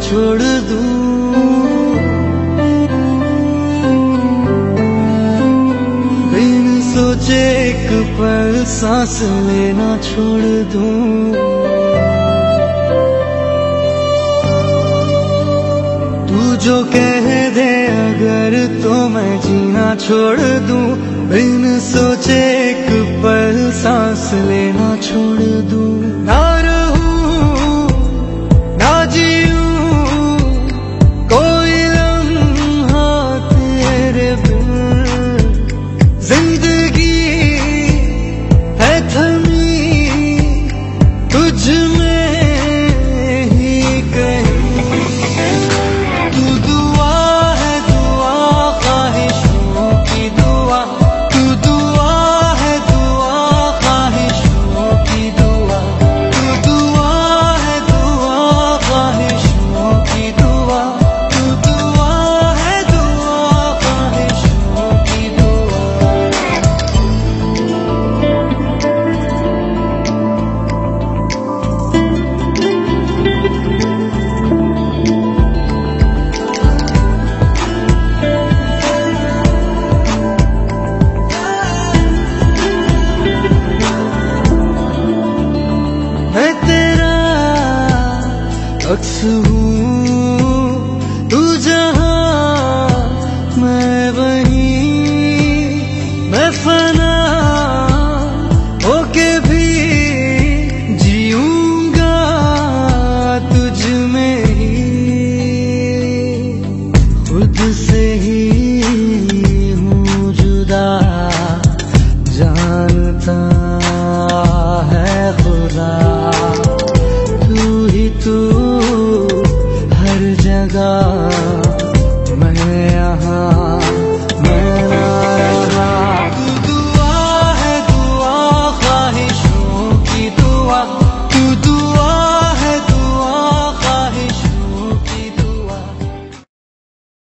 छोड़ दूँ। सोचे एक पल सांस लेना छोड़ दूँ। तू जो कह दे अगर तो मैं जीना छोड़ दूँ। बिन सोचे एक तुझ में अक्स हूँ, तू जहाँ, मैं वही। मैं फना होके भी जीऊँगा तुझ में ही। खुद से time